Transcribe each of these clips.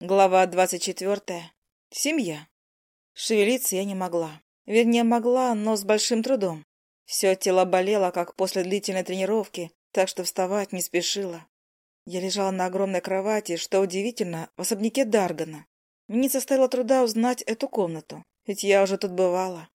Глава двадцать четвертая. Семья. Шевелиться я не могла. Вернее, могла, но с большим трудом. Все тело болело, как после длительной тренировки, так что вставать не спешила. Я лежала на огромной кровати, что удивительно, в особняке Даргана. Мне составило труда узнать эту комнату, ведь я уже тут бывала.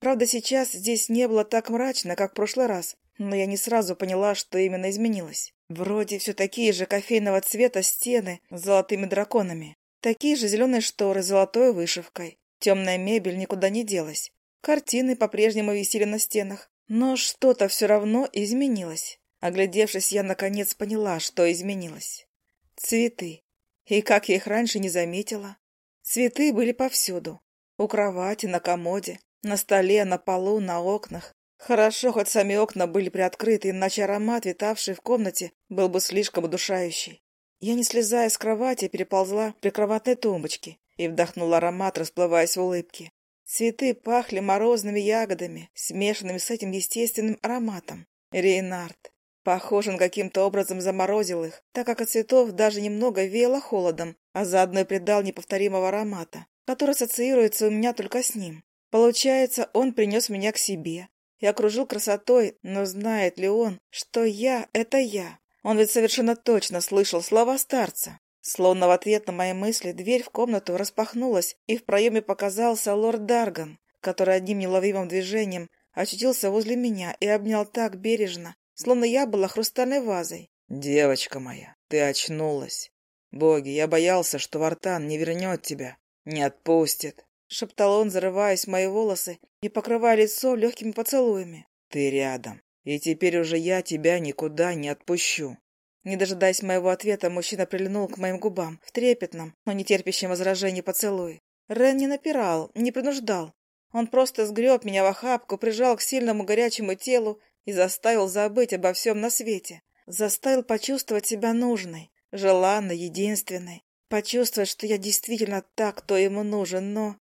Правда, сейчас здесь не было так мрачно, как в прошлый раз, но я не сразу поняла, что именно изменилось. Вроде все такие же кофейного цвета стены с золотыми драконами. Такие же зеленые шторы с золотой вышивкой. Темная мебель никуда не делась. Картины по-прежнему висели на стенах. Но что-то все равно изменилось. Оглядевшись, я наконец поняла, что изменилось. Цветы. И как я их раньше не заметила. Цветы были повсюду. У кровати, на комоде, на столе, на полу, на окнах. Хорошо, хоть сами окна были приоткрыты, иначе аромат, витавший в комнате, был бы слишком удушающий. Я, не слезая с кровати, переползла при кроватной тумбочке и вдохнула аромат, расплываясь в улыбке. Цветы пахли морозными ягодами, смешанными с этим естественным ароматом. Рейнард. Похоже, он каким-то образом заморозил их, так как от цветов даже немного веяло холодом, а заодно и придал неповторимого аромата, который ассоциируется у меня только с ним. Получается, он принес меня к себе, и окружил красотой, но знает ли он, что я — это я? Он ведь совершенно точно слышал слова старца. Словно в ответ на мои мысли дверь в комнату распахнулась, и в проеме показался лорд Дарган, который одним неловимым движением очутился возле меня и обнял так бережно, словно я была хрустальной вазой. «Девочка моя, ты очнулась. Боги, я боялся, что Вартан не вернет тебя, не отпустит. — шептал он, зарываясь в мои волосы и покрывая лицо легкими поцелуями. «Ты рядом, и теперь уже я тебя никуда не отпущу». Не дожидаясь моего ответа, мужчина прильнул к моим губам в трепетном, но не терпящем возражений поцелуй. Рен не напирал, не принуждал. Он просто сгреб меня в охапку, прижал к сильному горячему телу и заставил забыть обо всем на свете. Заставил почувствовать себя нужной, желанной, единственной. Почувствовать, что я действительно так, кто ему нужен, но...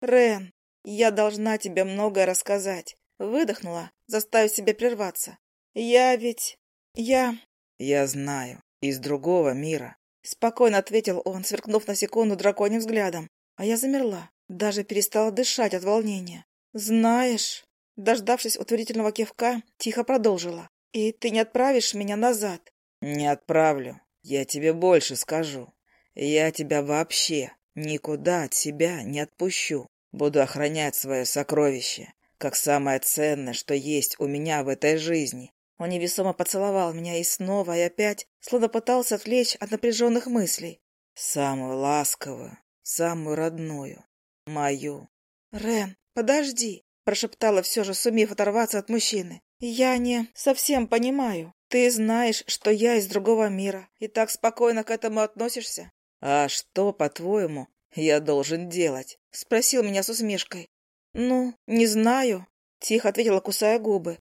«Рен, я должна тебе многое рассказать». Выдохнула, заставив себя прерваться. «Я ведь... я...» «Я знаю. Из другого мира». Спокойно ответил он, сверкнув на секунду драконьим взглядом. А я замерла, даже перестала дышать от волнения. «Знаешь...» Дождавшись утвердительного кивка, тихо продолжила. «И ты не отправишь меня назад?» «Не отправлю. Я тебе больше скажу. Я тебя вообще Никуда от себя не отпущу. Буду охранять свое сокровище, как самое ценное, что есть у меня в этой жизни. Он невесомо поцеловал меня и снова, и опять, словно пытался отвлечь от напряженных мыслей. Самую ласковую, самую родную, мою. «Рен, подожди!» — прошептала все же, сумев оторваться от мужчины. «Я не совсем понимаю. Ты знаешь, что я из другого мира, и так спокойно к этому относишься. «А что, по-твоему, я должен делать?» — спросил меня с усмешкой. «Ну, не знаю», — тихо ответила, кусая губы.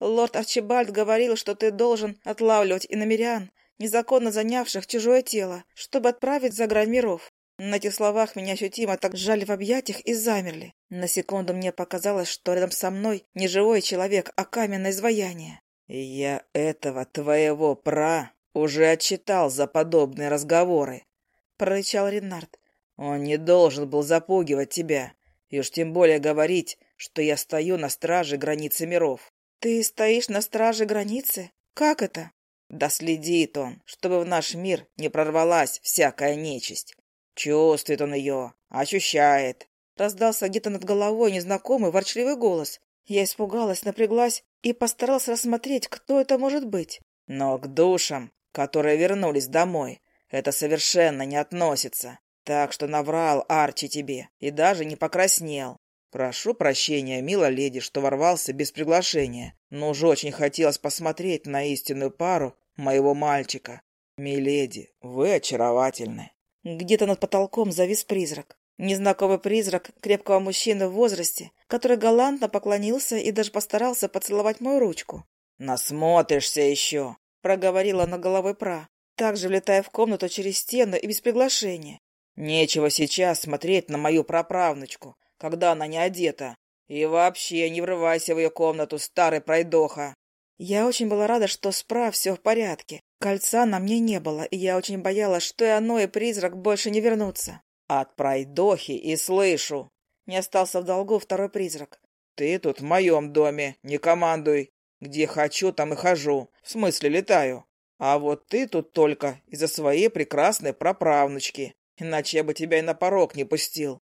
«Лорд Арчибальд говорил, что ты должен отлавливать иномерян, незаконно занявших чужое тело, чтобы отправить за грань миров». На этих словах меня ощутимо так сжали в объятиях и замерли. На секунду мне показалось, что рядом со мной не живой человек, а каменное изваяние. «Я этого твоего пра уже отчитал за подобные разговоры», прорычал Ренард. «Он не должен был запугивать тебя, и уж тем более говорить, что я стою на страже границы миров». «Ты стоишь на страже границы? Как это?» «Да следит он, чтобы в наш мир не прорвалась всякая нечисть. Чувствует он ее, ощущает». Раздался где-то над головой незнакомый ворчливый голос. Я испугалась, напряглась и постаралась рассмотреть, кто это может быть. Но к душам, которые вернулись домой, это совершенно не относится. Так что наврал Арчи тебе и даже не покраснел. Прошу прощения, мила леди, что ворвался без приглашения, но уж очень хотелось посмотреть на истинную пару моего мальчика. Миледи, вы очаровательны. Где-то над потолком завис призрак. Незнакомый призрак крепкого мужчины в возрасте, который галантно поклонился и даже постарался поцеловать мою ручку. «Насмотришься еще!» — проговорила на головой пра также влетая в комнату через стену и без приглашения. «Нечего сейчас смотреть на мою праправнучку, когда она не одета. И вообще не врывайся в ее комнату, старый пройдоха!» Я очень была рада, что с прав все в порядке. Кольца на мне не было, и я очень боялась, что и оно, и призрак больше не вернутся. От пройдохи и слышу. Не остался в долгу второй призрак. Ты тут в моем доме, не командуй. Где хочу, там и хожу. В смысле, летаю. А вот ты тут только из-за своей прекрасной праправнучки. Иначе я бы тебя и на порог не пустил.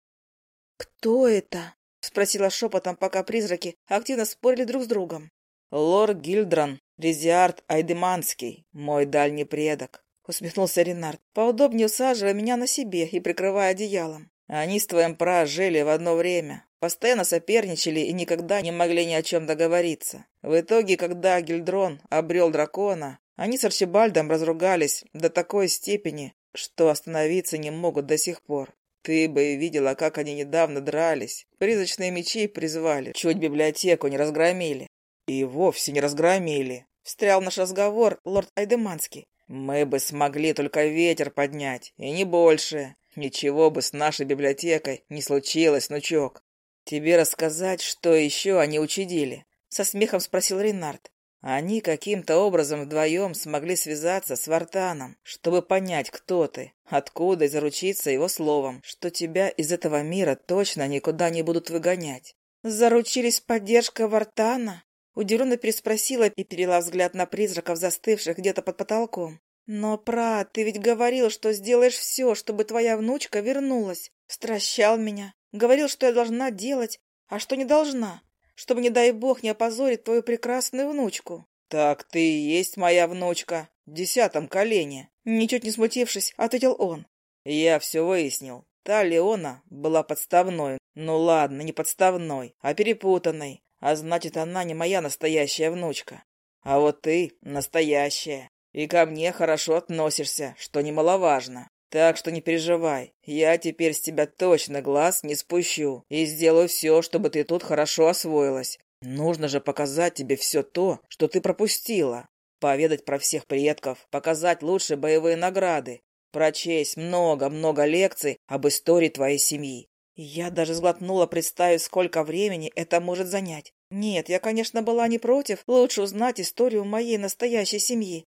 «Кто это?» — спросила шепотом, пока призраки активно спорили друг с другом. «Лорд Гильдран, Резиард Айдеманский, мой дальний предок», — усмехнулся Ренард, поудобнее усаживая меня на себе и прикрывая одеялом. «Они с твоим пра жили в одно время, постоянно соперничали и никогда не могли ни о чем договориться. В итоге, когда Гильдрон обрел дракона, они с Арчибальдом разругались до такой степени, что остановиться не могут до сих пор. Ты бы видела, как они недавно дрались. Призрачные мечи призвали, чуть библиотеку не разгромили. И вовсе не разгромили. Встрял наш разговор лорд Айдеманский. Мы бы смогли только ветер поднять, и не больше. Ничего бы с нашей библиотекой не случилось, внучок. Тебе рассказать, что еще они учудили? Со смехом спросил Ренард. Они каким-то образом вдвоем смогли связаться с Вартаном, чтобы понять, кто ты, откуда и заручиться его словом, что тебя из этого мира точно никуда не будут выгонять. «Заручились поддержкой Вартана?» Удивленно переспросила и перела взгляд на призраков, застывших где-то под потолком. «Но, Пра, ты ведь говорил, что сделаешь все, чтобы твоя внучка вернулась. Стращал меня. Говорил, что я должна делать, а что не должна чтобы, не дай бог, не опозорить твою прекрасную внучку. Так ты и есть моя внучка, в десятом колене. Ничуть не смутившись, ответил он. Я все выяснил. Та Леона была подставной. Ну ладно, не подставной, а перепутанной. А значит, она не моя настоящая внучка. А вот ты настоящая. И ко мне хорошо относишься, что немаловажно. Так что не переживай, я теперь с тебя точно глаз не спущу и сделаю все, чтобы ты тут хорошо освоилась. Нужно же показать тебе все то, что ты пропустила. Поведать про всех предков, показать лучшие боевые награды, прочесть много-много лекций об истории твоей семьи. Я даже сглотнула, представив, сколько времени это может занять. Нет, я, конечно, была не против, лучше узнать историю моей настоящей семьи.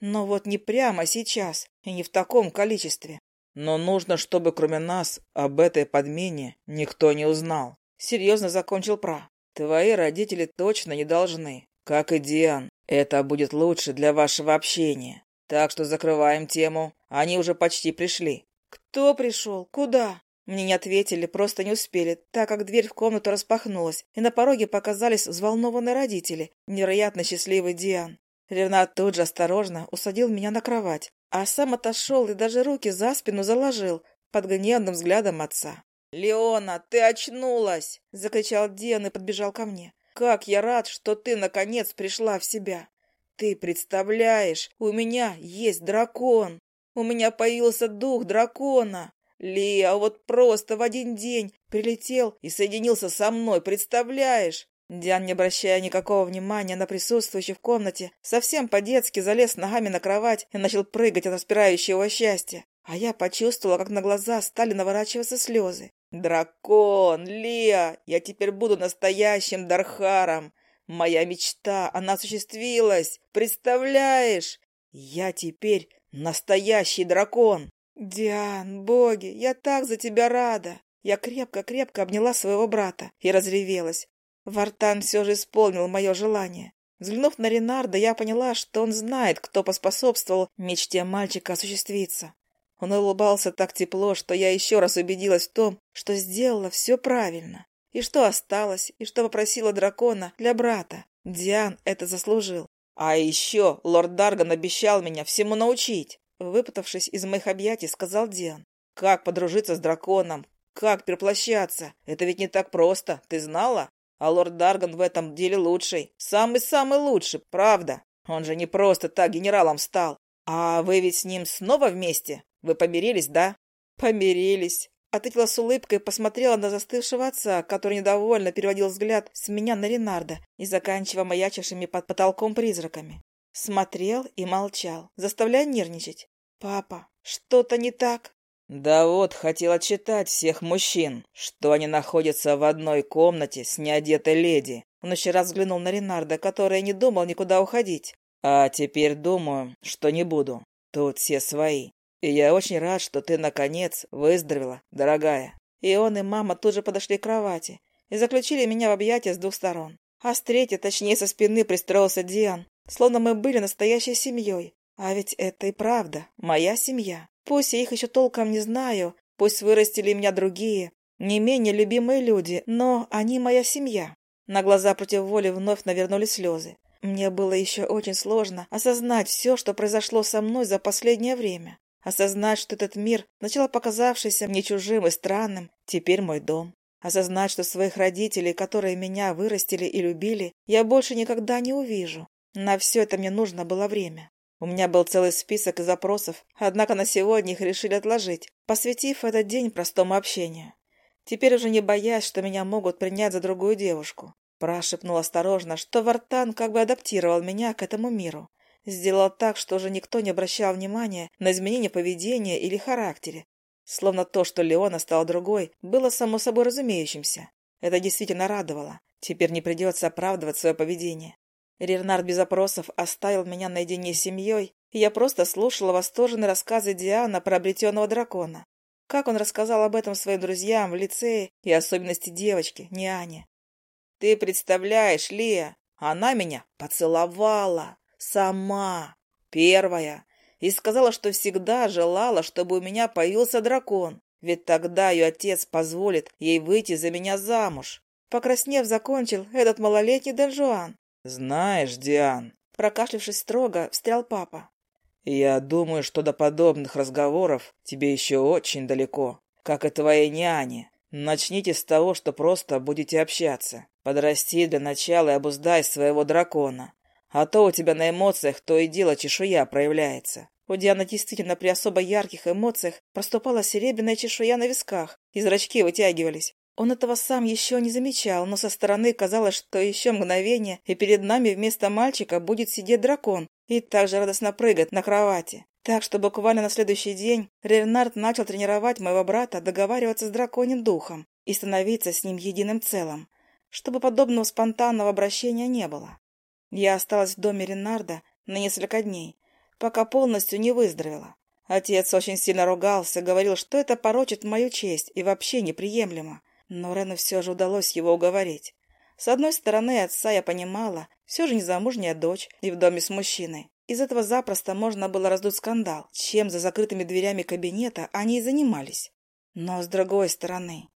Но вот не прямо сейчас и не в таком количестве. Но нужно, чтобы кроме нас об этой подмене никто не узнал. Серьезно закончил Пра. Твои родители точно не должны. Как и Диан. Это будет лучше для вашего общения. Так что закрываем тему. Они уже почти пришли. Кто пришел? Куда? Мне не ответили, просто не успели, так как дверь в комнату распахнулась, и на пороге показались взволнованные родители, невероятно счастливый Диан. Ренат тут же осторожно усадил меня на кровать, а сам отошел и даже руки за спину заложил под гневным взглядом отца. «Леона, ты очнулась!» — закричал Диан и подбежал ко мне. «Как я рад, что ты, наконец, пришла в себя! Ты представляешь, у меня есть дракон! У меня появился дух дракона! Лия вот просто в один день прилетел и соединился со мной, представляешь? Диан, не обращая никакого внимания на присутствующих в комнате, совсем по-детски залез ногами на кровать и начал прыгать от распирающего счастья. А я почувствовала, как на глаза стали наворачиваться слезы. «Дракон! Лия! Я теперь буду настоящим Дархаром! Моя мечта, она осуществилась! Представляешь? Я теперь настоящий дракон!» «Диан, боги, я так за тебя рада!» Я крепко-крепко обняла своего брата и разревелась. Вартан все же исполнил мое желание. Взглянув на Ренарда, я поняла, что он знает, кто поспособствовал мечте мальчика осуществиться. Он улыбался так тепло, что я еще раз убедилась в том, что сделала все правильно. И что осталось, и что попросила дракона для брата. Диан это заслужил. А еще лорд Дарган обещал меня всему научить. Выпутавшись из моих объятий, сказал Диан. Как подружиться с драконом? Как переплощаться? Это ведь не так просто, ты знала? А лорд Дарган в этом деле лучший. Самый-самый лучший, правда. Он же не просто так генералом стал. А вы ведь с ним снова вместе? Вы помирились, да? Помирились. Ответила с улыбкой и посмотрела на застывшего отца, который недовольно переводил взгляд с меня на Ренарда и заканчивая маячившими под потолком призраками. Смотрел и молчал, заставляя нервничать. «Папа, что-то не так?» Да вот, хотел отчитать всех мужчин, что они находятся в одной комнате с неодетой леди. Он еще раз взглянул на Ренарда, который не думал никуда уходить. А теперь думаю, что не буду. Тут все свои. И я очень рад, что ты, наконец, выздоровела, дорогая. И он, и мама тут же подошли к кровати и заключили меня в объятия с двух сторон. А с третьей, точнее, со спины пристроился Диан, словно мы были настоящей семьей. А ведь это и правда моя семья. Пусть я их еще толком не знаю, пусть вырастили меня другие, не менее любимые люди, но они моя семья. На глаза против воли вновь навернулись слезы. Мне было еще очень сложно осознать все, что произошло со мной за последнее время. Осознать, что этот мир, сначала показавшийся мне чужим и странным, теперь мой дом. Осознать, что своих родителей, которые меня вырастили и любили, я больше никогда не увижу. На все это мне нужно было время. У меня был целый список запросов, однако на сегодня их решили отложить, посвятив этот день простому общению. Теперь уже не боясь, что меня могут принять за другую девушку. Прошепнул осторожно, что Вартан как бы адаптировал меня к этому миру. Сделал так, что уже никто не обращал внимания на изменение поведения или характере. Словно то, что Леона стал другой, было само собой разумеющимся. Это действительно радовало. Теперь не придется оправдывать свое поведение. Рернард без опросов оставил меня наедине с семьей, и я просто слушала восторженные рассказы Диана про обретенного дракона. Как он рассказал об этом своим друзьям в лицее и особенности девочки, не Ане. «Ты представляешь, Лия, она меня поцеловала. Сама. Первая. И сказала, что всегда желала, чтобы у меня появился дракон. Ведь тогда ее отец позволит ей выйти за меня замуж. Покраснев, закончил этот малолетний Дон Жуан. «Знаешь, Диан...» Прокашлявшись строго, встрял папа. «Я думаю, что до подобных разговоров тебе еще очень далеко, как и твоей няне. Начните с того, что просто будете общаться. Подрасти для начала и обуздай своего дракона. А то у тебя на эмоциях то и дело чешуя проявляется. У Дианы действительно при особо ярких эмоциях проступала серебряная чешуя на висках, и зрачки вытягивались. Он этого сам еще не замечал, но со стороны казалось, что еще мгновение, и перед нами вместо мальчика будет сидеть дракон и также радостно прыгать на кровати. Так что буквально на следующий день Ренард начал тренировать моего брата договариваться с драконьим духом и становиться с ним единым целым чтобы подобного спонтанного обращения не было. Я осталась в доме Ренарда на несколько дней, пока полностью не выздоровела. Отец очень сильно ругался, говорил, что это порочит мою честь и вообще неприемлемо. Но Рену все же удалось его уговорить. С одной стороны, отца я понимала, все же незамужняя дочь и в доме с мужчиной. Из этого запросто можно было раздуть скандал, чем за закрытыми дверями кабинета они и занимались. Но с другой стороны,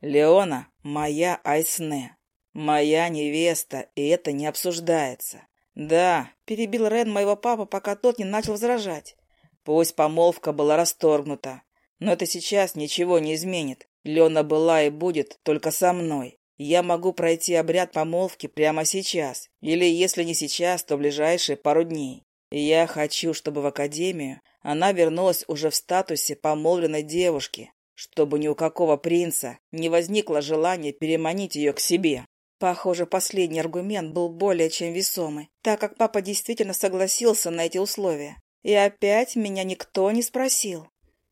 Леона — моя Айсне, моя невеста, и это не обсуждается. Да, перебил Рен моего папа, пока тот не начал возражать. Пусть помолвка была расторгнута, но это сейчас ничего не изменит. Лена была и будет только со мной. Я могу пройти обряд помолвки прямо сейчас, или если не сейчас, то в ближайшие пару дней. Я хочу, чтобы в академию она вернулась уже в статусе помолвленной девушки, чтобы ни у какого принца не возникло желания переманить ее к себе. Похоже, последний аргумент был более чем весомый, так как папа действительно согласился на эти условия. И опять меня никто не спросил.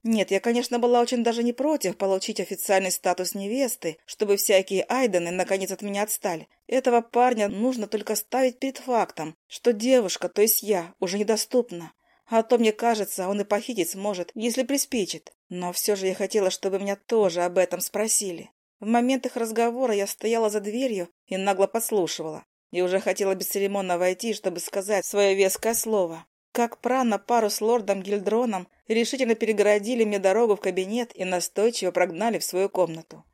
Нет, я, конечно, была очень даже не против получить официальный статус невесты, чтобы всякие айдены наконец от меня отстали. Этого парня нужно только ставить перед фактом, что девушка, то есть я, уже недоступна. А то, мне кажется, он и похитить сможет, если приспичит. Но все же я хотела, чтобы меня тоже об этом спросили. В момент их разговора я стояла за дверью и нагло подслушивала. И уже хотела бесцеремонно войти, чтобы сказать свое веское слово. Как прана пару с лордом Гильдроном решительно перегородили мне дорогу в кабинет и настойчиво прогнали в свою комнату.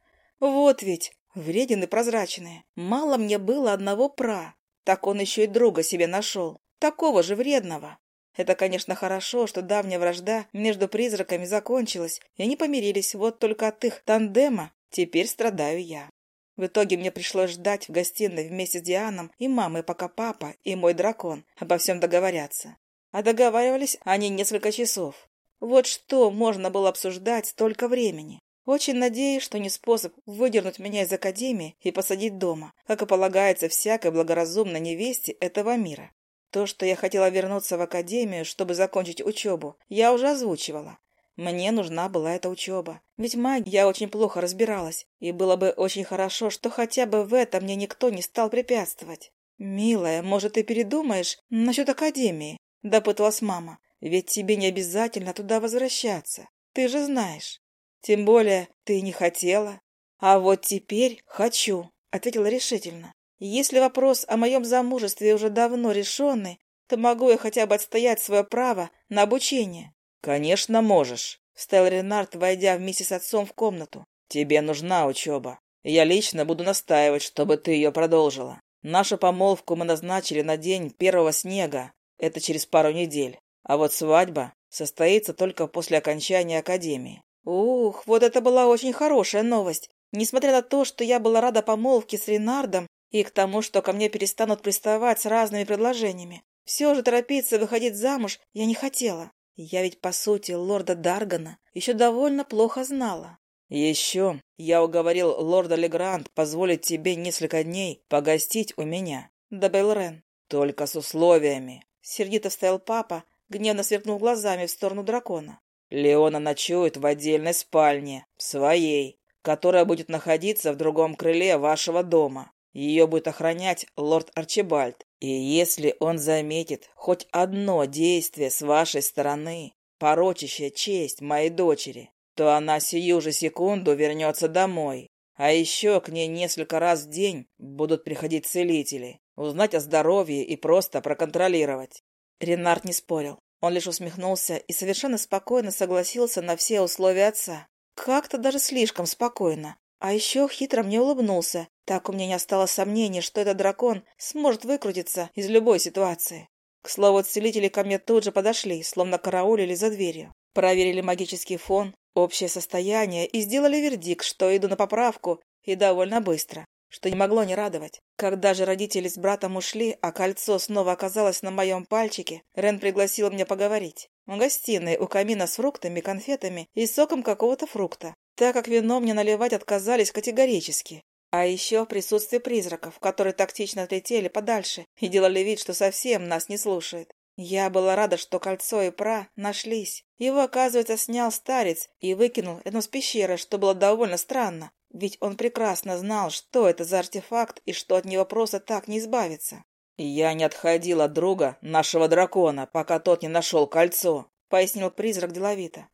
Вот ведь, вреден и прозрачные. Мало мне было одного пра. Так он еще и друга себе нашел. Такого же вредного. Это, конечно, хорошо, что давняя вражда между призраками закончилась, и они помирились, вот только от их тандема теперь страдаю я. В итоге мне пришлось ждать в гостиной вместе с Дианом и мамой, пока папа и мой дракон обо всем договорятся. А договаривались они несколько часов. Вот что можно было обсуждать столько времени. Очень надеюсь, что не способ выдернуть меня из академии и посадить дома, как и полагается всякой благоразумной невесте этого мира. То, что я хотела вернуться в академию, чтобы закончить учебу, я уже озвучивала. Мне нужна была эта учеба. Ведь магия я очень плохо разбиралась, и было бы очень хорошо, что хотя бы в этом мне никто не стал препятствовать. «Милая, может, ты передумаешь насчет академии?» — допыталась мама. «Ведь тебе не обязательно туда возвращаться. Ты же знаешь. Тем более ты не хотела. А вот теперь хочу», — ответила решительно. «Если вопрос о моем замужестве уже давно решенный, то могу я хотя бы отстоять свое право на обучение». «Конечно, можешь», — вставил Ренард, войдя вместе с отцом в комнату. «Тебе нужна учеба. Я лично буду настаивать, чтобы ты ее продолжила. Нашу помолвку мы назначили на день первого снега. Это через пару недель. А вот свадьба состоится только после окончания академии. Ух, вот это была очень хорошая новость. Несмотря на то, что я была рада помолвке с Ренардом и к тому, что ко мне перестанут приставать с разными предложениями, все же торопиться выходить замуж я не хотела. Я ведь, по сути, лорда Даргана еще довольно плохо знала. «Еще я уговорил лорда Легранд позволить тебе несколько дней погостить у меня», — добавил Рен. «Только с условиями». Сердито вставил папа, гневно сверкнул глазами в сторону дракона. «Леона ночует в отдельной спальне, своей, которая будет находиться в другом крыле вашего дома. Ее будет охранять лорд Арчибальд. И если он заметит хоть одно действие с вашей стороны, порочащее честь моей дочери, то она сию же секунду вернется домой. А еще к ней несколько раз в день будут приходить целители, узнать о здоровье и просто проконтролировать. Ренард не спорил. Он лишь усмехнулся и совершенно спокойно согласился на все условия отца. Как-то даже слишком спокойно. А еще хитро мне улыбнулся. Так у меня не осталось сомнений, что этот дракон сможет выкрутиться из любой ситуации. К слову, целители ко мне тут же подошли, словно караулили за дверью. Проверили магический фон, общее состояние и сделали вердикт, что иду на поправку и довольно быстро, что не могло не радовать. Когда же родители с братом ушли, а кольцо снова оказалось на моем пальчике, Рен пригласил меня поговорить. В гостиной у камина с фруктами, конфетами и соком какого-то фрукта, так как вино мне наливать отказались категорически. А еще в присутствии призраков, которые тактично отлетели подальше и делали вид, что совсем нас не слушают. Я была рада, что кольцо и пра нашлись. Его, оказывается, снял старец и выкинул рядом с пещерой, что было довольно странно. Ведь он прекрасно знал, что это за артефакт и что от него просто так не избавиться. «Я не отходил от друга, нашего дракона, пока тот не нашел кольцо», — пояснил призрак деловито.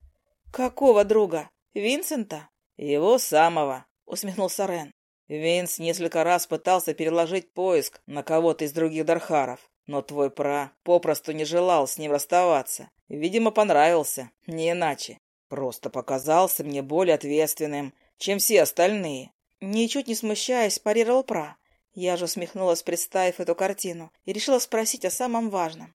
«Какого друга? Винсента?» «Его самого», — усмехнулся Рен. Винс несколько раз пытался переложить поиск на кого-то из других Дархаров. Но твой пра попросту не желал с ним расставаться. Видимо, понравился, не иначе. Просто показался мне более ответственным, чем все остальные. Ничуть не смущаясь, парировал пра. Я же усмехнулась, представив эту картину, и решила спросить о самом важном.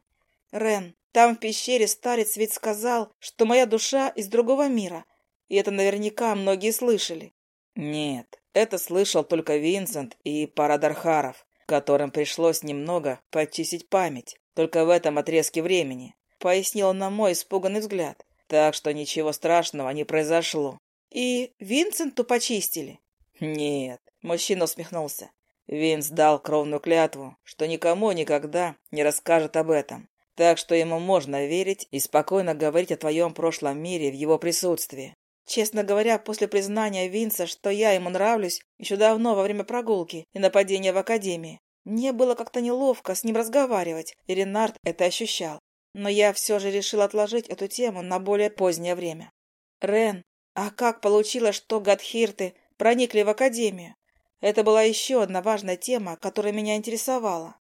«Рен, там в пещере старец ведь сказал, что моя душа из другого мира, и это наверняка многие слышали». «Нет, это слышал только Винсент и пара Дархаров которым пришлось немного почистить память, только в этом отрезке времени, пояснил на мой испуганный взгляд. Так что ничего страшного не произошло. И Винсенту почистили? Нет, мужчина усмехнулся. Винс дал кровную клятву, что никому никогда не расскажет об этом. Так что ему можно верить и спокойно говорить о твоем прошлом мире в его присутствии. Честно говоря, после признания Винса, что я ему нравлюсь, еще давно во время прогулки и нападения в академии, мне было как-то неловко с ним разговаривать, и Ренард это ощущал. Но я все же решил отложить эту тему на более позднее время. Рен, а как получилось, что Гадхирты проникли в академию? Это была еще одна важная тема, которая меня интересовала.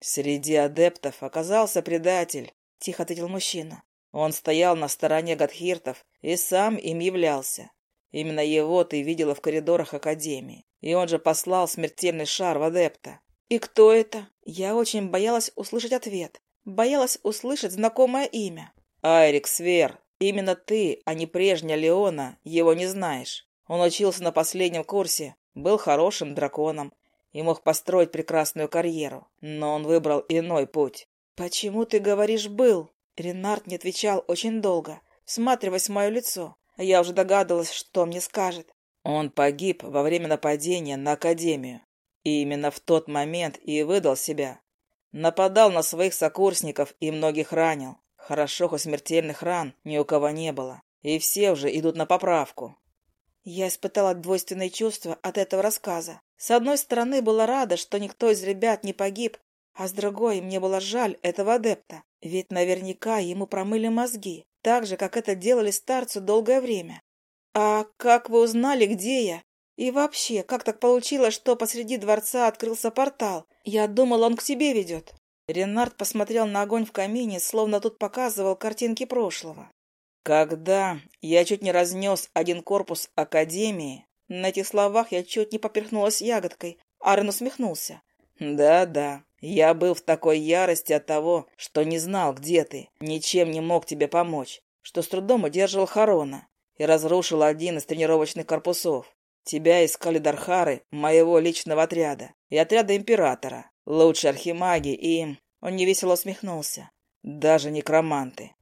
«Среди адептов оказался предатель», — тихо ответил мужчина. Он стоял на стороне Гадхиртов и сам им являлся. Именно его ты видела в коридорах Академии. И он же послал смертельный шар в адепта. И кто это? Я очень боялась услышать ответ. Боялась услышать знакомое имя. Айрик Свер. Именно ты, а не прежняя Леона, его не знаешь. Он учился на последнем курсе, был хорошим драконом и мог построить прекрасную карьеру. Но он выбрал иной путь. «Почему ты говоришь «был»?» Ренард не отвечал очень долго, всматриваясь в мое лицо. Я уже догадывалась, что мне скажет. Он погиб во время нападения на Академию. И именно в тот момент и выдал себя. Нападал на своих сокурсников и многих ранил. Хорошо, хоть смертельных ран ни у кого не было. И все уже идут на поправку. Я испытала двойственные чувства от этого рассказа. С одной стороны, была рада, что никто из ребят не погиб, А с другой, мне было жаль этого адепта, ведь наверняка ему промыли мозги, так же, как это делали старцу долгое время. «А как вы узнали, где я? И вообще, как так получилось, что посреди дворца открылся портал? Я думал, он к тебе ведет». Ренард посмотрел на огонь в камине, словно тут показывал картинки прошлого. «Когда я чуть не разнес один корпус Академии...» На этих словах я чуть не поперхнулась ягодкой. Арен усмехнулся. «Да-да, я был в такой ярости от того, что не знал, где ты, ничем не мог тебе помочь, что с трудом удерживал Харона и разрушил один из тренировочных корпусов. Тебя искали Дархары, моего личного отряда, и отряда Императора, лучшие архимаги и...» Он невесело усмехнулся. «Даже некроманты.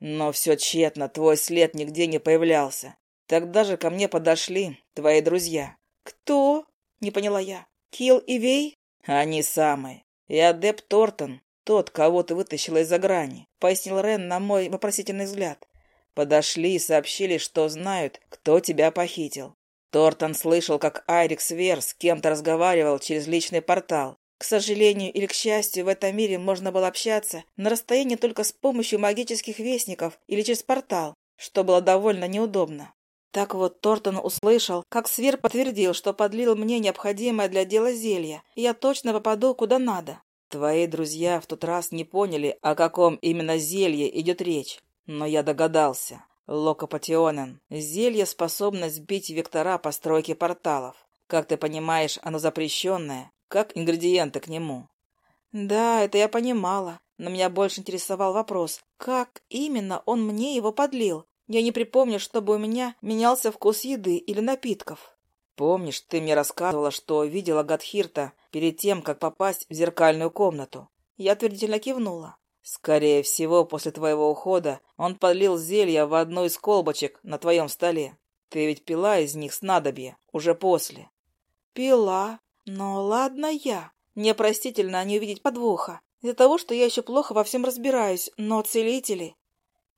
Но все тщетно, твой след нигде не появлялся. Тогда же ко мне подошли твои друзья. Кто? Не поняла я. Килл и Вей? Они самые. И адепт Тортон, тот, кого ты вытащила из-за грани, пояснил Рен на мой вопросительный взгляд. Подошли и сообщили, что знают, кто тебя похитил. Тортон слышал, как Айрикс Вер с кем-то разговаривал через личный портал, к сожалению или к счастью, в этом мире можно было общаться на расстоянии только с помощью магических вестников или через портал, что было довольно неудобно. Так вот, Тортон услышал, как Свер подтвердил, что подлил мне необходимое для дела зелье, и я точно попаду куда надо. Твои друзья в тот раз не поняли, о каком именно зелье идет речь, но я догадался. Локопатионен. Зелье способно сбить вектора постройки порталов. Как ты понимаешь, оно запрещенное, как ингредиенты к нему. Да, это я понимала, но меня больше интересовал вопрос, как именно он мне его подлил. Я не припомню, чтобы у меня менялся вкус еды или напитков. Помнишь, ты мне рассказывала, что видела Гадхирта перед тем, как попасть в зеркальную комнату? Я твердительно кивнула. Скорее всего, после твоего ухода он подлил зелье в одну из колбочек на твоем столе. Ты ведь пила из них снадобье уже после. Пила, но ладно я. Мне простительно не увидеть подвоха. Из-за того, что я еще плохо во всем разбираюсь, но целители...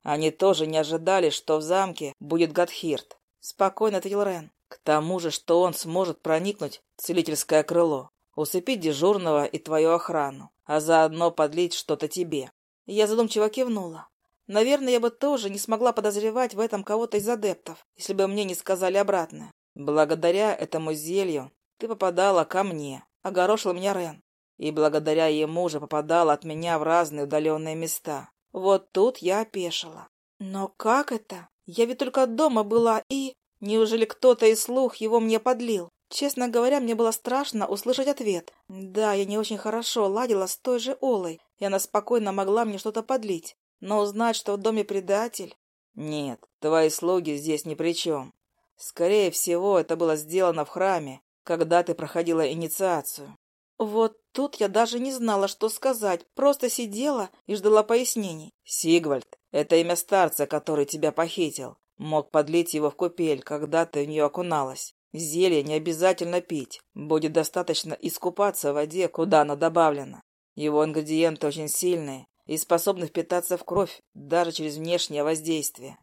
Они тоже не ожидали, что в замке будет Гадхирт. Спокойно ответил Рен. К тому же, что он сможет проникнуть в целительское крыло, усыпить дежурного и твою охрану, а заодно подлить что-то тебе. Я задумчиво кивнула. Наверное, я бы тоже не смогла подозревать в этом кого-то из адептов, если бы мне не сказали обратное. Благодаря этому зелью ты попадала ко мне, огорошил меня Рен. И благодаря ему же попадала от меня в разные удаленные места. Вот тут я опешила. Но как это? Я ведь только дома была и... Неужели кто-то из слух его мне подлил? Честно говоря, мне было страшно услышать ответ. Да, я не очень хорошо ладила с той же Олой, и она спокойно могла мне что-то подлить. Но узнать, что в доме предатель... Нет, твои слуги здесь ни при чем. Скорее всего, это было сделано в храме, когда ты проходила инициацию. Вот тут я даже не знала, что сказать, просто сидела и ждала пояснений. Сигвальд — это имя старца, который тебя похитил. Мог подлить его в купель, когда ты в нее окуналась. Зелье не обязательно пить. Будет достаточно искупаться в воде, куда оно добавлено. Его ингредиенты очень сильные и способны впитаться в кровь даже через внешнее воздействие.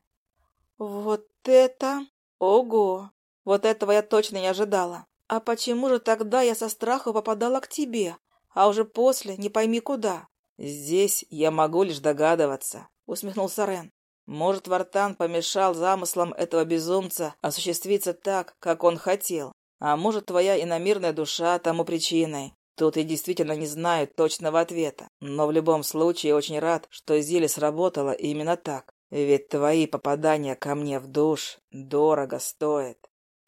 Вот это... Ого! Вот этого я точно не ожидала. А почему же тогда я со страху попадала к тебе, а уже после не пойми куда? Здесь я могу лишь догадываться, усмехнулся Рен. Может, Вартан помешал замыслам этого безумца осуществиться так, как он хотел. А может, твоя иномирная душа тому причиной. Тут я действительно не знаю точного ответа. Но в любом случае очень рад, что зелье сработало именно так. Ведь твои попадания ко мне в душ дорого стоят.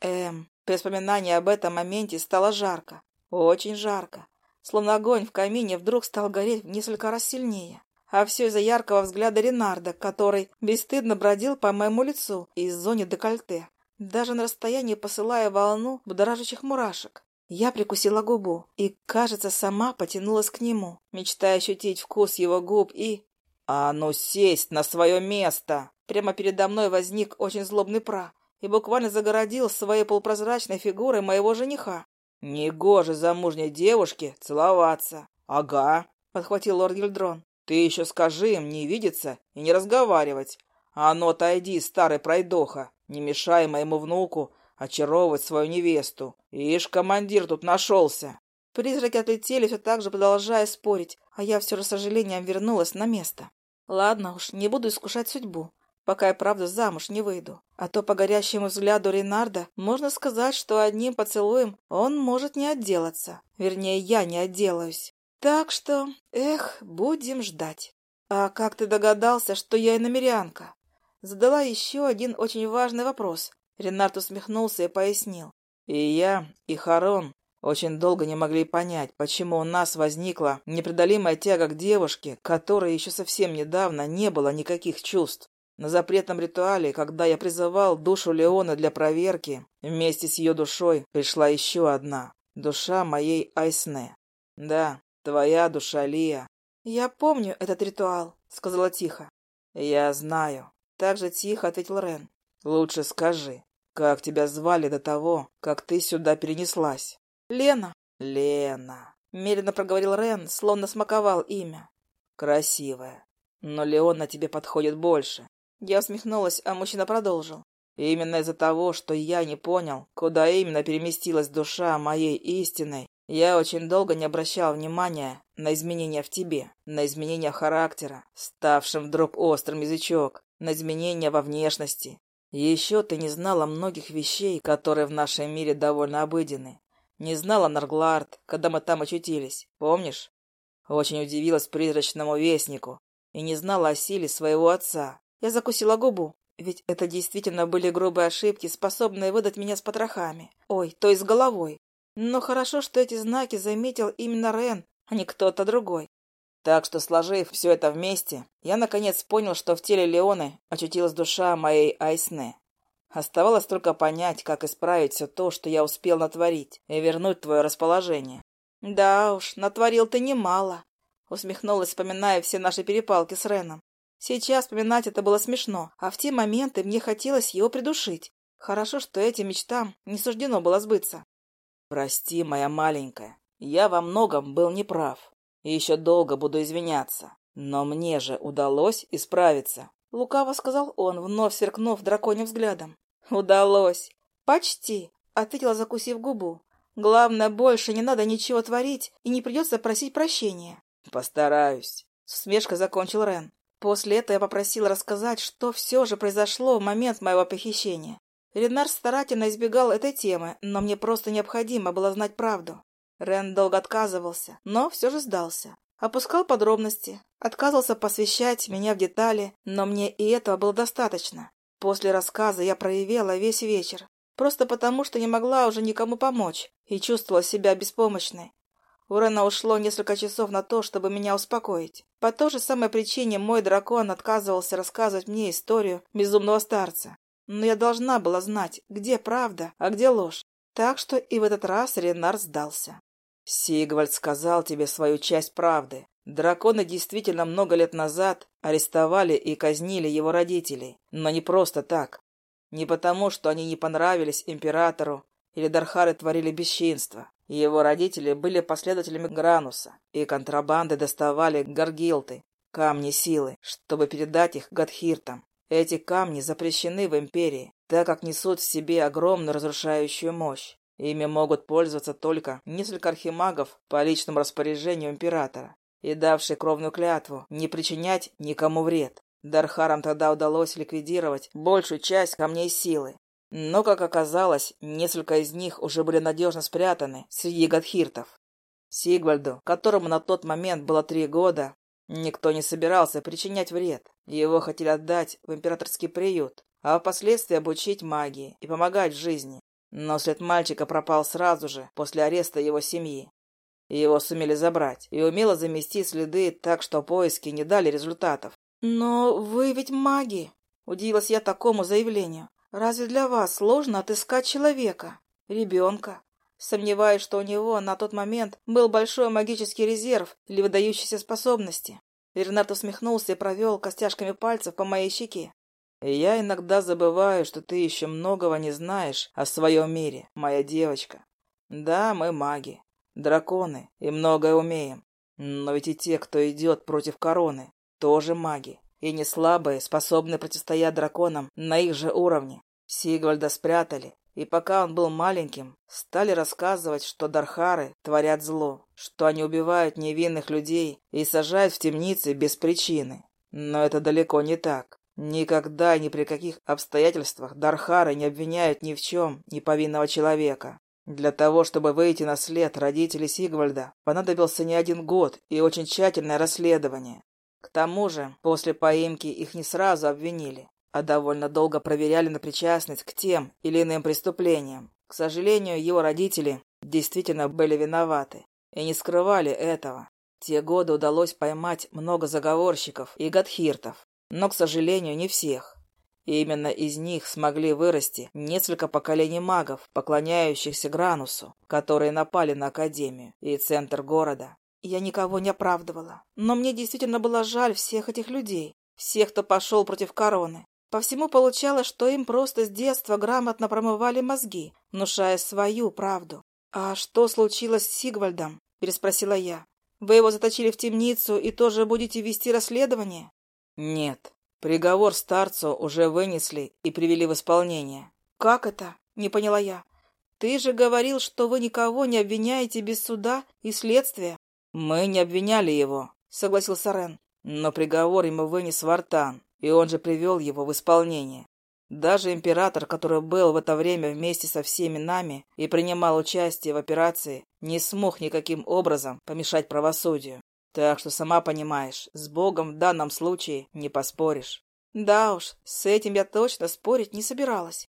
Эм, при вспоминании об этом моменте стало жарко. Очень жарко. Словно огонь в камине вдруг стал гореть в несколько раз сильнее. А все из-за яркого взгляда Ренарда, который бесстыдно бродил по моему лицу из зоны декольте, даже на расстоянии посылая волну будоражащих мурашек. Я прикусила губу и, кажется, сама потянулась к нему, мечтая ощутить вкус его губ и... «А ну сесть на свое место!» Прямо передо мной возник очень злобный пра, и буквально загородил своей полупрозрачной фигурой моего жениха. «Негоже замужней девушке целоваться!» «Ага», — подхватил лорд Гильдрон. «Ты еще скажи им не видеться и не разговаривать. А ну отойди, старый пройдоха, не мешай моему внуку очаровывать свою невесту. Ишь, командир тут нашелся!» Призраки отлетели, все так же продолжая спорить, а я все же сожалением вернулась на место. Ладно уж, не буду искушать судьбу, пока я правда замуж не выйду. А то по горящему взгляду Ренарда можно сказать, что одним поцелуем он может не отделаться. Вернее, я не отделаюсь. Так что, эх, будем ждать. А как ты догадался, что я иномерянка? Задала еще один очень важный вопрос. Ренард усмехнулся и пояснил. И я, и Харон очень долго не могли понять, почему у нас возникла непреодолимая тяга к девушке, которой еще совсем недавно не было никаких чувств. На запретном ритуале, когда я призывал душу Леона для проверки, вместе с ее душой пришла еще одна. Душа моей Айсне. Да, твоя душа, Лия. «Я помню этот ритуал», — сказала тихо. «Я знаю». Так же тихо ответил Рен. «Лучше скажи, как тебя звали до того, как ты сюда перенеслась?» «Лена». «Лена», — медленно проговорил Рен, словно смаковал имя. «Красивая. Но Леона тебе подходит больше». Я усмехнулась, а мужчина продолжил. «Именно из-за того, что я не понял, куда именно переместилась душа моей истинной, я очень долго не обращал внимания на изменения в тебе, на изменения характера, ставшим вдруг острым язычок, на изменения во внешности. Еще ты не знала многих вещей, которые в нашем мире довольно обыденны. Не знала Нарглард, когда мы там очутились, помнишь? Очень удивилась призрачному вестнику и не знала о силе своего отца. Я закусила губу, ведь это действительно были грубые ошибки, способные выдать меня с потрохами. Ой, то есть с головой. Но хорошо, что эти знаки заметил именно Рен, а не кто-то другой. Так что, сложив все это вместе, я наконец понял, что в теле Леоны очутилась душа моей Айсне. Оставалось только понять, как исправить все то, что я успел натворить, и вернуть твое расположение. «Да уж, натворил ты немало», — усмехнулась, вспоминая все наши перепалки с Реном. Сейчас вспоминать это было смешно, а в те моменты мне хотелось его придушить. Хорошо, что этим мечтам не суждено было сбыться. «Прости, моя маленькая, я во многом был неправ, и еще долго буду извиняться, но мне же удалось исправиться». Лукаво сказал он, вновь сверкнув драконьим взглядом. «Удалось. Почти», — ответила, закусив губу. «Главное, больше не надо ничего творить, и не придется просить прощения». «Постараюсь», — с усмешкой закончил Рен. После этого я попросила рассказать, что все же произошло в момент моего похищения. Ренар старательно избегал этой темы, но мне просто необходимо было знать правду. Рен долго отказывался, но все же сдался. Опускал подробности, отказывался посвящать меня в детали, но мне и этого было достаточно. После рассказа я проявила весь вечер, просто потому, что не могла уже никому помочь и чувствовала себя беспомощной. У Рена ушло несколько часов на то, чтобы меня успокоить. По той же самой причине мой дракон отказывался рассказывать мне историю безумного старца. Но я должна была знать, где правда, а где ложь. Так что и в этот раз Ренар сдался. «Сигвальд сказал тебе свою часть правды. Драконы действительно много лет назад арестовали и казнили его родителей, но не просто так. Не потому, что они не понравились императору или Дархары творили бесчинство. Его родители были последователями Грануса, и контрабанды доставали гаргилты, камни силы, чтобы передать их Гадхиртам. Эти камни запрещены в Империи, так как несут в себе огромную разрушающую мощь. Ими могут пользоваться только несколько архимагов по личному распоряжению императора и давший кровную клятву не причинять никому вред. Дархарам тогда удалось ликвидировать большую часть камней силы. Но, как оказалось, несколько из них уже были надежно спрятаны среди гадхиртов. Сигвальду, которому на тот момент было три года, никто не собирался причинять вред. Его хотели отдать в императорский приют, а впоследствии обучить магии и помогать в жизни. Но след мальчика пропал сразу же, после ареста его семьи. Его сумели забрать и умело замести следы так, что поиски не дали результатов. «Но вы ведь маги!» — удивилась я такому заявлению. «Разве для вас сложно отыскать человека, ребенка?» Сомневаюсь, что у него на тот момент был большой магический резерв или выдающиеся способности. Бернард усмехнулся и провел костяшками пальцев по моей щеке. «Я иногда забываю, что ты еще многого не знаешь о своем мире, моя девочка. Да, мы маги, драконы и многое умеем. Но ведь и те, кто идет против короны, тоже маги. И не слабые, способные противостоять драконам на их же уровне. Сигвальда спрятали, И пока он был маленьким, стали рассказывать, что дархары творят зло, что они убивают невинных людей и сажают в темницы без причины. Но это далеко не так. Никогда ни при каких обстоятельствах дархары не обвиняют ни в чем неповинного человека. Для того, чтобы выйти на след родителей Сигвальда, понадобился не один год и очень тщательное расследование. К тому же, после поимки их не сразу обвинили а довольно долго проверяли на причастность к тем или иным преступлениям. К сожалению, его родители действительно были виноваты и не скрывали этого. Те годы удалось поймать много заговорщиков и гадхиртов, но, к сожалению, не всех. И именно из них смогли вырасти несколько поколений магов, поклоняющихся Гранусу, которые напали на Академию и центр города. Я никого не оправдывала, но мне действительно было жаль всех этих людей, всех, кто пошел против короны, по всему получалось, что им просто с детства грамотно промывали мозги, внушая свою правду. «А что случилось с Сигвальдом?» – переспросила я. «Вы его заточили в темницу и тоже будете вести расследование?» «Нет. Приговор старцу уже вынесли и привели в исполнение». «Как это?» – не поняла я. «Ты же говорил, что вы никого не обвиняете без суда и следствия». «Мы не обвиняли его», — согласился Рен. «Но приговор ему вынес Вартан и он же привел его в исполнение. Даже император, который был в это время вместе со всеми нами и принимал участие в операции, не смог никаким образом помешать правосудию. Так что, сама понимаешь, с Богом в данном случае не поспоришь. Да уж, с этим я точно спорить не собиралась.